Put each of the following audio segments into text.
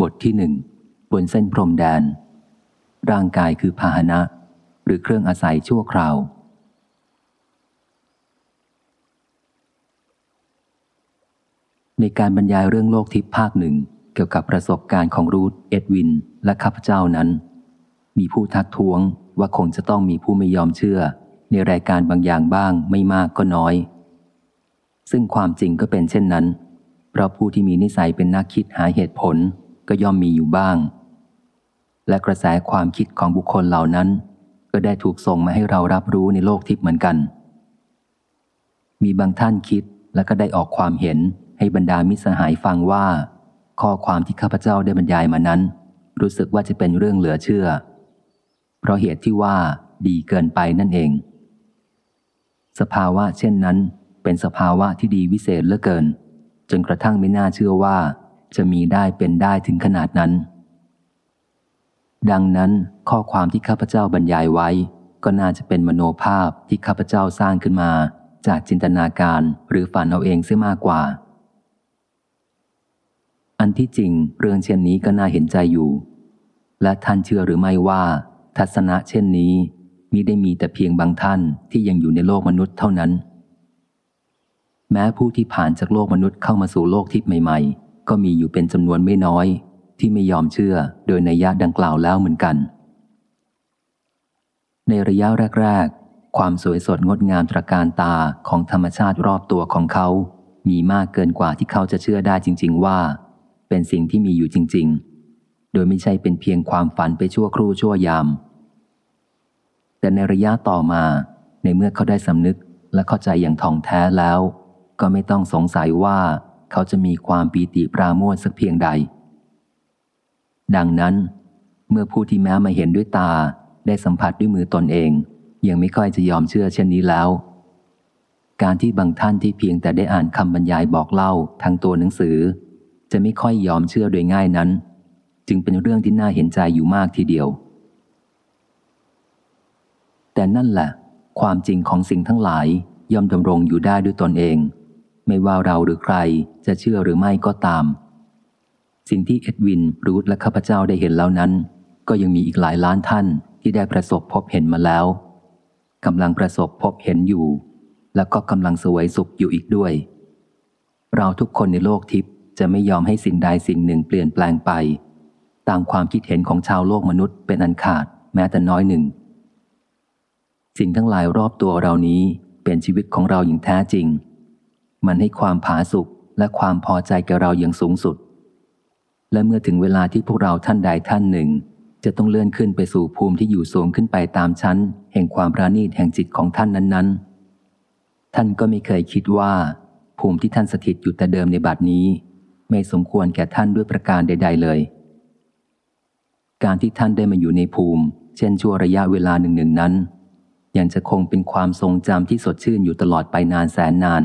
บทที่หนึ่งบนเส้นพรมแดน ร่างกายคือพาหนะ หรือเครื่องอาศัยชั่วคราว ในการบรรยายเรื่องโลกทิพย์ภาคหนึ่ง เกี่ยวกับประสบการณ์ของรูธเอ็ดวิน และข้าพเจ้านั้น มีผู้ทักท้วงว่าคงจะต้องมีผู้ไม่ยอมเชื่อ ในรายการบางอย่างบ้างไม่มากก็น้อย ซึ่งความจริงก็เป็นเช่นนั้น เพราะผู้ที่มีนิสัยเป็นนักคิดหาเหตุผล ก็ย่อมมีอยู่บ้าง และกระแสความคิดของบุคคลเหล่านั้น ก็ได้ถูกส่งมาให้เรารับรู้ในโลกทิพย์เหมือนกัน มีบางท่านคิดและก็ได้ออกความเห็นให้บรรดามิสหายฟังว่า ข้อความที่ข้าพเจ้าได้บรรยายมานั้น รู้สึกว่าจะเป็นเรื่องเหลือเชื่อ เพราะเหตุที่ว่าดีเกินไปนั่นเอง สภาวะเช่นนั้น เป็นสภาวะที่ดีวิเศษเหลือเกิน จนกระทั่งไม่น่าเชื่อว่า จะมีได้เป็นได้ถึงขนาดนั้น ดังนั้นข้อความที่ข้าพเจ้าบรรยายไว้ ก็น่าจะเป็นมโนภาพที่ข้าพเจ้าสร้างขึ้นมา จากจินตนาการหรือฝันเอาเองเสียมากกว่า อันที่จริงเรื่องเช่นนี้ก็น่าเห็นใจอยู่ และท่านเชื่อหรือไม่ว่า ทัศนะเช่นนี้มิได้มีแต่เพียงบางท่านที่ยังอยู่ในโลกมนุษย์เท่านั้นแม้ผู้ที่ผ่านจากโลกมนุษย์เข้ามาสู่โลกทิพย์ใหม่ๆ ก็มีอยู่เป็นจำนวนไม่น้อย ที่ไม่ยอมเชื่อโดยในยะดังกล่าวแล้วเหมือนกัน ในระยะแรก ๆ ความสวยสดงดงามตระการตาของธรรมชาติรอบตัวของเขา มีมากเกินกว่าที่เขาจะเชื่อได้จริง ๆ ว่า เป็นสิ่งที่มีอยู่จริง ๆ โดยไม่ใช่เป็นเพียงความฝันไปชั่วครู่ชั่วยาม แต่ในระยะต่อมา ในเมื่อเขาได้สำนึกและเข้าใจอย่างท่องแท้แล้ว ก็ไม่ต้องสงสัยว่า เขาจะมีความปีติปราโมทสักเพียงใด ดังนั้น เมื่อผู้ที่แม้มาเห็นด้วยตาได้สัมผัสด้วยมือตนเอง ยังไม่ค่อยจะยอมเชื่อเช่นนี้แล้ว การที่บางท่านที่เพียงแต่ได้อ่านคำบรรยายบอกเล่าทั้งตัวหนังสือ จะไม่ค่อยยอมเชื่อโดยง่ายนั้น จึงเป็นเรื่องที่น่าเห็นใจอยู่มากทีเดียว แต่นั่นแหละ ความจริงของสิ่งทั้งหลายย่อมดำรงอยู่ได้ด้วยตนเอง ไม่ว่าเราหรือใครจะเชื่อหรือไม่ก็ตาม สิ่งที่เอ็ดวินรูธและข้าพเจ้าได้เห็นแล้วนั้น ก็ยังมีอีกหลายล้านท่านที่ได้ประสบพบเห็นมาแล้วกำลังประสบพบเห็นอยู่ แล้วก็กำลังสวยสุขอยู่อีกด้วย เราทุกคนในโลกทิพย์จะไม่ยอมให้สิ่งใดสิ่งหนึ่งเปลี่ยนแปลงไป ตามความคิดเห็นของชาวโลกมนุษย์เป็นอันขาดแม้แต่น้อยหนึ่ง สิ่งทั้งหลายรอบตัวเรานี้เป็นชีวิตของเราอย่างแท้จริง มันให้ความผาสุกและความพอใจแกเราอย่างสูงสุด และเมื่อถึงเวลาที่พวกเราท่านใดท่านหนึ่ง จะต้องเลื่อนขึ้นไปสู่ภูมิที่อยู่สูงขึ้นไปตามชั้น แห่งความประณีตแห่งจิตของท่านนั้น ๆ ท่านก็ไม่เคยคิดว่า ภูมิที่ท่านสถิตอยู่แต่เดิมในบัดนี้ ไม่สมควรแก่ท่านด้วยประการใด ๆ เลย การที่ท่านได้มาอยู่ในภูมิ เช่นชั่วระยะเวลาหนึ่งๆนั้นยังจะคงเป็นความทรงจำที่สดชื่นอยู่ตลอดไปนานแสนนาน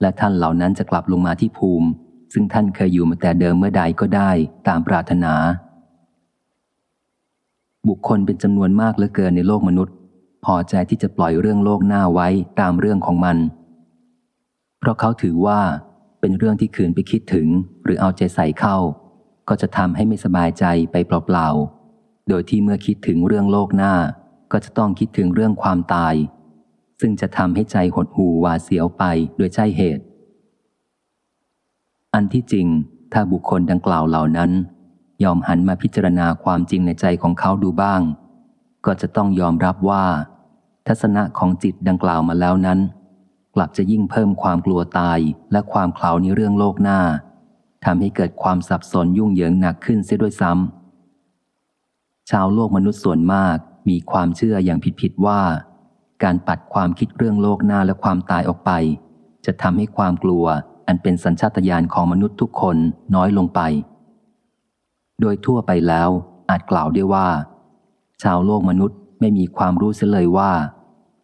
และท่านเหล่านั้นจะกลับลงมาที่ภูมิ ซึ่งท่านเคยอยู่มาแต่เดิมเมื่อใดก็ได้ตามปรารถนา บุคคลเป็นจำนวนมากเหลือเกินในโลกมนุษย์ พอใจที่จะปล่อยเรื่องโลกหน้าไว้ตามเรื่องของมัน เพราะเขาถือว่าเป็นเรื่องที่คืนไปคิดถึงหรือเอาใจใส่เข้า ก็จะทำให้ไม่สบายใจไปเปล่าๆโดยที่เมื่อคิดถึงเรื่องโลกหน้า ก็จะต้องคิดถึงเรื่องความตาย ซึ่งจะทำให้ใจหดหูหวาเสียวไปโดยใช่เหตุ อันที่จริง ถ้าบุคคลดังกล่าวเหล่านั้น ยอมหันมาพิจารณาความจริงในใจของเขาดูบ้าง ก็จะต้องยอมรับว่า ทัศนะของจิตดังกล่าวมาแล้วนั้น กลับจะยิ่งเพิ่มความกลัวตายและความเคลาในเรื่องโลกหน้าทำให้เกิดความสับสนยุ่งเหยิงหนักขึ้นเสียด้วยซ้ำชาวโลกมนุษย์ส่วนมากมีความเชื่ออย่างผิดๆว่า การปัดความคิดเรื่องโลกหน้าและความตายออกไป จะทำให้ความกลัวอันเป็นสัญชาตญาณของมนุษย์ทุกคนน้อยลงไป โดยทั่วไปแล้ว อาจกล่าวได้ว่า ชาวโลกมนุษย์ไม่มีความรู้เสียเลยว่า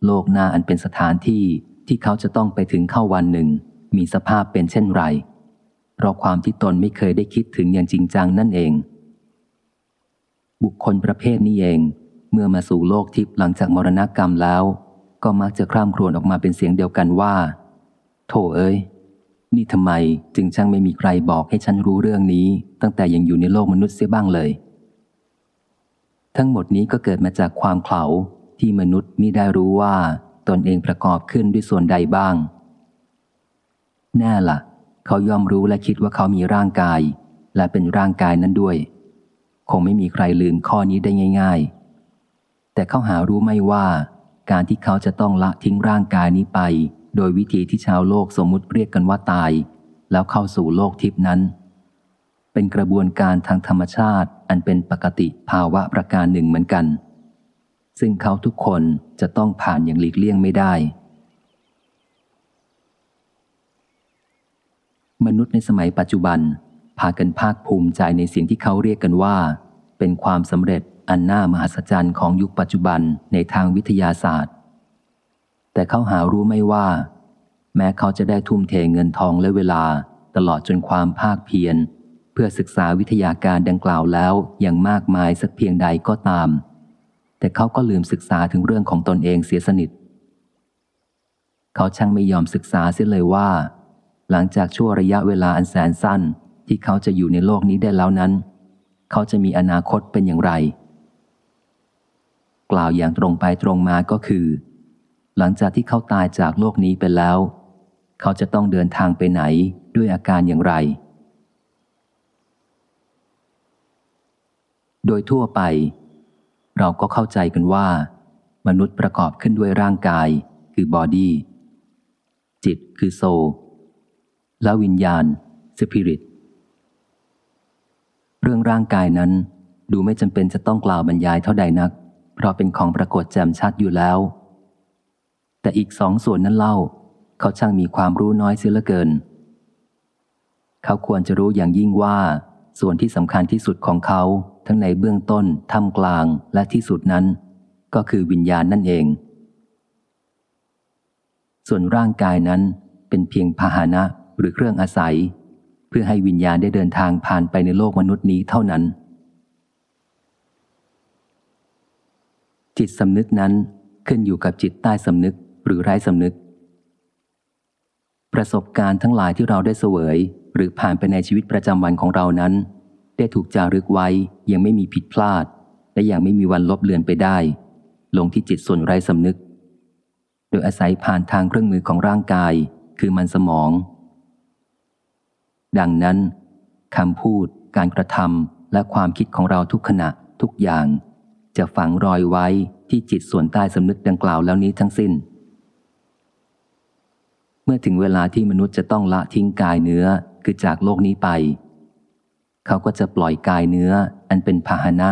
โลกหน้าอันเป็นสถานที่ที่เขาจะต้องไปถึงเข้าวันหนึ่ง มีสภาพเป็นเช่นไร เพราะความที่ตนไม่เคยได้คิดถึงอย่างจริงจังนั่นเอง บุคคลประเภทนี้เอง เมื่อมาสู่โลกทิพย์หลังจากมรณกรรมแล้ว ก็มักจะคร่ำครวญออกมาเป็นเสียงเดียวกันว่า โถเอ้ย นี่ทำไมจึงช่างไม่มีใครบอกให้ฉันรู้เรื่องนี้ ตั้งแต่ยังอยู่ในโลกมนุษย์เสียบ้างเลย ทั้งหมดนี้ก็เกิดมาจากความเข่าที่มนุษย์มิได้รู้ว่าตนเองประกอบขึ้นด้วยส่วนใดบ้าง แน่ละ่ะ เขายอมรู้และคิดว่าเขามีร่างกาย และเป็นร่างกายนั้นด้วย คงไม่มีใครลืมข้อนี้ได้ง่าย ๆ แต่เขาหารู้ไม่ว่า การที่เขาจะต้องละทิ้งร่างกายนี้ไป โดยวิธีที่ชาวโลกสมมุติเรียกกันว่าตาย แล้วเข้าสู่โลกทิพนั้น เป็นกระบวนการทางธรรมชาติอันเป็นปกติภาวะประการหนึ่งเหมือนกัน ซึ่งเขาทุกคนจะต้องผ่านอย่างหลีกเลี่ยงไม่ได้ มนุษย์ในสมัยปัจจุบันพากันภาคภูมิใจในสิ่งที่เขาเรียกกันว่า เป็นความสำเร็จ อันน่ามหัศจรรย์ของยุคปัจจุบันในทางวิทยาศาสตร์ แต่เขาหารู้ไม่ว่า แม้เขาจะได้ทุ่มเทเงินทองและเวลาตลอดจนความภาคเพียรเพื่อศึกษาวิทยาการดังกล่าวแล้วอย่างมากมายสักเพียงใดก็ตาม แต่เขาก็ลืมศึกษาถึงเรื่องของตนเองเสียสนิท เขาช่างไม่ยอมศึกษาเสียเลยว่า หลังจากชั่วระยะเวลาอันแสนสั้นที่เขาจะอยู่ในโลกนี้ได้แล้วนั้น เขาจะมีอนาคตเป็นอย่างไร กล่าวอย่างตรงไปตรงมาก็คือ หลังจากที่เขาตายจากโลกนี้ไปแล้ว เขาจะต้องเดินทางไปไหนด้วยอาการอย่างไร โดยทั่วไป เราก็เข้าใจกันว่า มนุษย์ประกอบขึ้นด้วยร่างกาย คือบอดี้จิตคือโซและวิญญาณสปิริตเรื่องร่างกายนั้นดูไม่จำเป็นจะต้องกล่าวบรรยายเท่าใดนัก เพราะเป็นของปรากฏแจ่มชัดอยู่แล้ว แต่อีกสองส่วนนั้นเล่า เขาช่างมีความรู้น้อยเสียเหลือเกิน เขาควรจะรู้อย่างยิ่งว่า ส่วนที่สำคัญที่สุดของเขาทั้งในเบื้องต้นท่ามกลางและที่สุดนั้น ก็คือวิญญาณนั่นเอง ส่วนร่างกายนั้นเป็นเพียงพาหนะหรือเครื่องอาศัย เพื่อให้วิญญาณได้เดินทางผ่านไปในโลกมนุษย์นี้เท่านั้น จิตสำนึกนั้นขึ้นอยู่กับจิตใต้สำนึกหรือไร้สำนึก ประสบการณ์ทั้งหลายที่เราได้เสวย หรือผ่านไปในชีวิตประจำวันของเรานั้น ได้ถูกจารึกไว้ยังไม่มีผิดพลาด และยังไม่มีวันลบเลือนไปได้ ลงที่จิตส่วนไร้สำนึก โดยอาศัยผ่านทางเครื่องมือของร่างกาย คือมันสมอง ดังนั้นคำพูด การกระทำและความคิดของเราทุกขณะทุกอย่าง จะฝังรอยไว้ที่จิตส่วนใต้สำนึกดังกล่าวแล้วนี้ทั้งสิ้น เมื่อถึงเวลาที่มนุษย์จะต้องละทิ้งกายเนื้อคือจากโลกนี้ไป เขาก็จะปล่อยกายเนื้ออันเป็นพาหนะ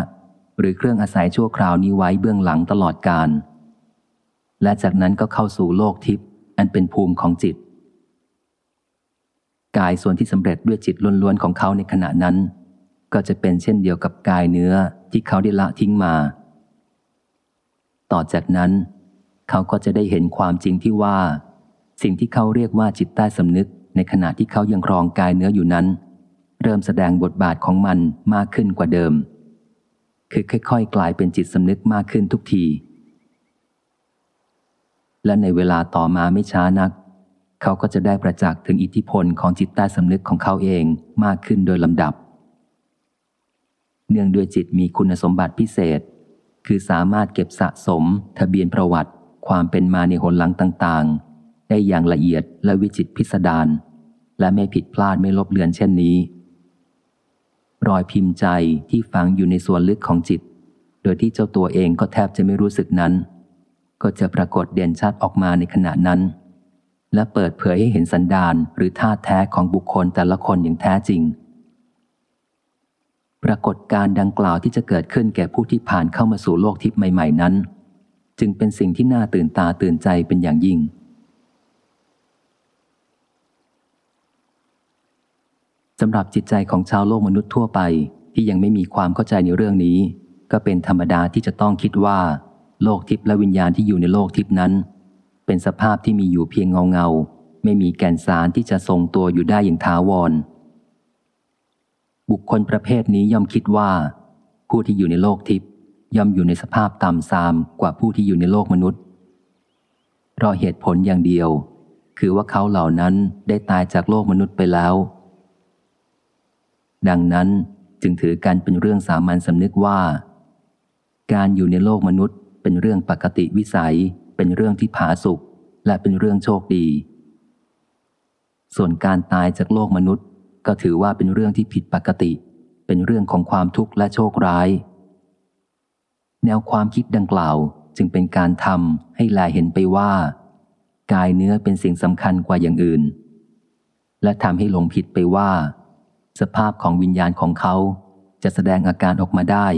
หรือเครื่องอาศัยชั่วคราวนี้ไว้เบื้องหลังตลอดกาลและจากนั้นก็เข้าสู่โลกทิพย์อันเป็นภูมิของจิต กายส่วนที่สำเร็จด้วยจิตล้วนๆของเขาในขณะนั้น ก็จะเป็นเช่นเดียวกับกายเนื้อที่เขาได้ละทิ้งมา ต่อจากนั้น เขาก็จะได้เห็นความจริงที่ว่า สิ่งที่เขาเรียกว่าจิตใต้สำนึก ในขณะที่เขายังครองกายเนื้ออยู่นั้น เริ่มแสดงบทบาทของมันมากขึ้นกว่าเดิม คือค่อยๆ กลายเป็นจิตสำนึกมากขึ้นทุกที และในเวลาต่อมาไม่ช้านักเขาก็จะได้ประจักษ์ถึงอิทธิพลของจิตใต้สำนึกของเขาเองมากขึ้นโดยลำดับ เนื่องด้วยจิตมีคุณสมบัติพิเศษ คือสามารถเก็บสะสม ทะเบียนประวัติ ความเป็นมาในหนหลังต่างๆ ได้อย่างละเอียดและวิจิตพิสดารและไม่ผิดพลาดไม่ลบเลือนเช่นนี้ รอยพิมพ์ใจที่ฝังอยู่ในส่วนลึกของจิต โดยที่เจ้าตัวเองก็แทบจะไม่รู้สึกนั้น ก็จะปรากฏเด่นชัดออกมาในขณะนั้น และเปิดเผยให้เห็นสันดานหรือท่าแท้ของบุคคลแต่ละคนอย่างแท้จริง ปรากฏการดังกล่าวที่จะเกิดขึ้นแก่ผู้ที่ผ่านเข้ามาสู่โลกทิพย์ใหม่ ๆ นั้น จึงเป็นสิ่งที่น่าตื่นตาตื่นใจเป็นอย่างยิ่ง สำหรับจิตใจของชาวโลกมนุษย์ทั่วไปที่ยังไม่มีความเข้าใจในเรื่องนี้ ก็เป็นธรรมดาที่จะต้องคิดว่า โลกทิพย์และวิญญาณที่อยู่ในโลกทิพย์นั้น เป็นสภาพที่มีอยู่เพียงเงาเงาไม่มีแก่นสารที่จะทรงตัวอยู่ได้อย่างถาวร บุคคลประเภทนี้ย่อมคิดว่า ผู้ที่อยู่ในโลกทิพย์ย่อมอยู่ในสภาพต่ำทรามกว่าผู้ที่อยู่ในโลกมนุษย์ เพราะเหตุผลอย่างเดียว คือว่าเขาเหล่านั้นได้ตายจากโลกมนุษย์ไปแล้ว ดังนั้นจึงถือกันเป็นเรื่องสามัญสำนึกว่า การอยู่ในโลกมนุษย์เป็นเรื่องปกติวิสัย เป็นเรื่องที่ผาสุกและเป็นเรื่องโชคดี ส่วนการตายจากโลกมนุษย์ ก็ถือว่าเป็นเรื่องที่ผิดปกติ เป็นเรื่องของความทุกข์และโชคร้าย แนวความคิดดังกล่าวจึงเป็นการทำให้แลเห็นไปว่า กายเนื้อเป็นสิ่งสำคัญกว่าอย่างอื่น และทำให้หลงผิดไปว่า สภาพของวิญญาณของเขาจะแสดงอาการออกมาได้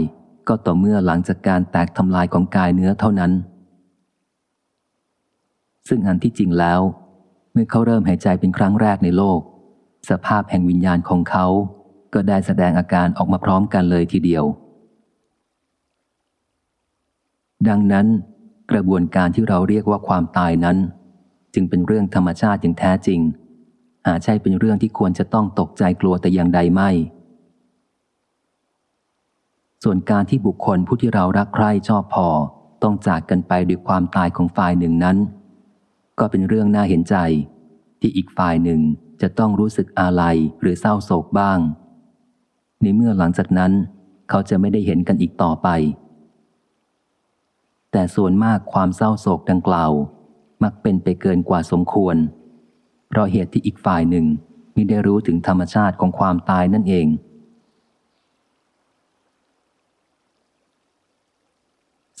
ก็ต่อเมื่อหลังจากการแตกทำลายของกายเนื้อเท่านั้น ซึ่งอันที่จริงแล้ว เมื่อเขาเริ่มหายใจเป็นครั้งแรกในโลก สภาพแห่งวิญญาณของเขาก็ได้แสดงอาการออกมาพร้อมกันเลยทีเดียว ดังนั้น กระบวนการที่เราเรียกว่าความตายนั้น จึงเป็นเรื่องธรรมชาติอย่างแท้จริงหาใช่เป็นเรื่องที่ควรจะต้องตกใจกลัวแต่อย่างใดไม่ ส่วนการที่บุคคลผู้ที่เรารักใคร่ชอบพอต้องจากกันไปด้วยความตายของฝ่ายหนึ่งนั้น ก็เป็นเรื่องน่าเห็นใจที่อีกฝ่ายหนึ่ง จะต้องรู้สึกอาลัยหรือเศร้าโศกบ้าง ในเมื่อหลังจากนั้น เขาจะไม่ได้เห็นกันอีกต่อไป แต่ส่วนมากความเศร้าโศกดังกล่าว มักเป็นไปเกินกว่าสมควร เพราะเหตุที่อีกฝ่ายหนึ่งมิได้รู้ถึงธรรมชาติของความตายนั่นเอง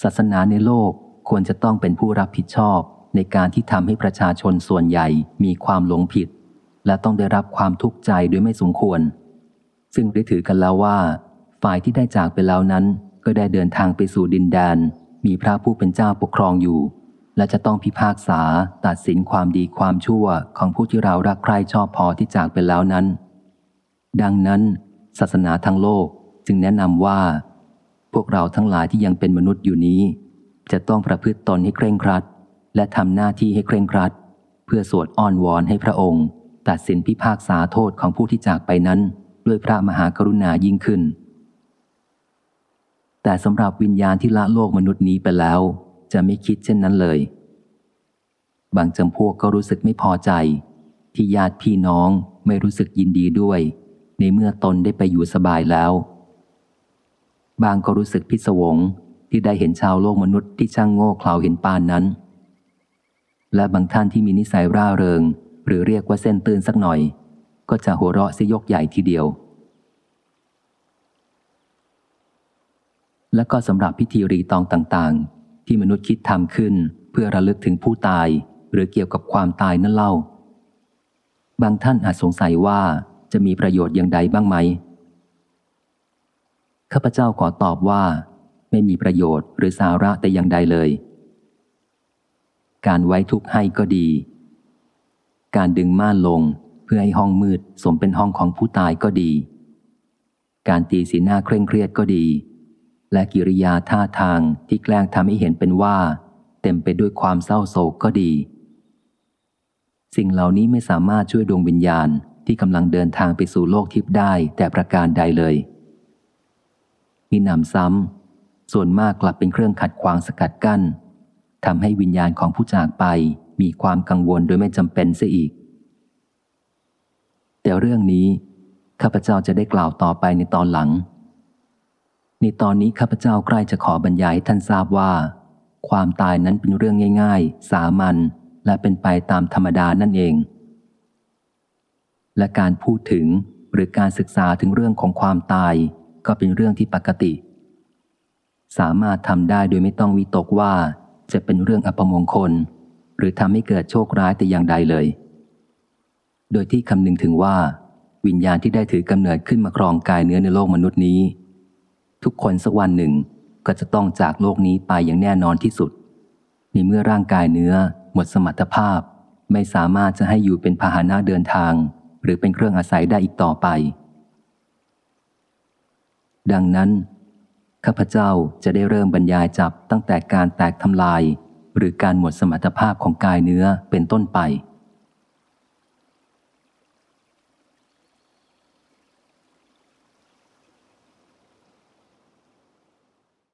ศาสนาในโลกควรจะต้องเป็นผู้รับผิดชอบในการที่ทำให้ประชาชนส่วนใหญ่มีความหลงผิด และต้องได้รับความทุกข์ใจโดยไม่สมควร ซึ่งได้ถือกันแล้วว่า ฝ่ายที่ได้จากไปแล้วนั้น ก็ได้เดินทางไปสู่ดินแดน มีพระผู้เป็นเจ้าปกครองอยู่ และจะต้องพิพากษาตัดสินความดีความชั่วของผู้ที่เรารักใคร่ชอบพอที่จากไปแล้วนั้น ดังนั้น ศาสนาทั้งโลกจึงแนะนำว่า พวกเราทั้งหลายที่ยังเป็นมนุษย์อยู่นี้ จะต้องประพฤติตนให้เคร่งครัด และทำหน้าที่ให้เคร่งครัด เพื่อสวดอ้อนวอนให้พระองค์ ตัดสินพิพากษาโทษของผู้ที่จากไปนั้น ด้วยพระมหากรุณายิ่งขึ้น แต่สำหรับวิญญาณที่ละโลกมนุษย์นี้ไปแล้ว จะไม่คิดเช่นนั้นเลย บางจำพวกก็รู้สึกไม่พอใจ ที่ญาติพี่น้องไม่รู้สึกยินดีด้วย ในเมื่อตนได้ไปอยู่สบายแล้ว บางก็รู้สึกพิศวงที่ได้เห็นชาวโลกมนุษย์ที่ช่างโง่เขลาเห็นปานนั้น และบางท่านที่มีนิสัยร่าเริง หรือเรียกว่าเส้นตื่นสักหน่อย ก็จะหัวเราะเสยกใหญ่ทีเดียว และก็สำหรับพิธีรีตองต่างๆ ที่มนุษย์คิดทำขึ้นเพื่อระลึกถึงผู้ตาย หรือเกี่ยวกับความตายนั่นเล่า บางท่านอาจสงสัยว่าจะมีประโยชน์อย่างใดบ้างไหมข้าพเจ้าขอตอบว่า ไม่มีประโยชน์หรือสาระแต่อย่างใดเลย การไว้ทุกข์ให้ก็ดี การดึงม่านลงเพื่อให้ห้องมืดสมเป็นห้องของผู้ตายก็ดี การตีสีหน้าเคร่งเครียดก็ดี และกิริยาท่าทางที่แกล้งทำให้เห็นเป็นว่า เต็มไปด้วยความเศร้าโศกก็ดี สิ่งเหล่านี้ไม่สามารถช่วยดวงวิญญาณที่กำลังเดินทางไปสู่โลกทิพย์ได้แต่ประการใดเลย มีนำซ้ำส่วนมากกลับเป็นเครื่องขัดขวางสกัดกั้นทำให้วิญญาณของผู้จากไป มีความกังวลโดยไม่จำเป็นเสียอีก แต่เรื่องนี้ข้าพเจ้าจะได้กล่าวต่อไปในตอนหลัง ในตอนนี้ข้าพเจ้าใกล้จะขอบรรยายให้ท่านทราบว่า ความตายนั้นเป็นเรื่องง่าย ๆ สามัญและเป็นไปตามธรรมดานั่นเอง และการพูดถึงหรือการศึกษาถึงเรื่องของความตาย ก็เป็นเรื่องที่ปกติ สามารถทำได้โดยไม่ต้องวิตกว่าจะเป็นเรื่องอัปมงคล หรือทำให้เกิดโชคร้ายแต่อย่างใดเลย โดยที่คำนึงถึงว่า วิญญาณที่ได้ถือกำเนิดขึ้นมาครองกายเนื้อในโลกมนุษย์นี้ ทุกคนสักวันหนึ่งก็จะต้องจากโลกนี้ไปอย่างแน่นอนที่สุด ในเมื่อร่างกายเนื้อ หมดสมรรถภาพ ไม่สามารถจะให้อยู่เป็นพาหนะเดินทาง หรือเป็นเครื่องอาศัยได้อีกต่อไป ดังนั้นข้าพเจ้าจะได้เริ่มบรรยายจับตั้งแต่การแตกทำลาย หรือการหมดสมรรถภาพของกายเนื้อเป็นต้นไป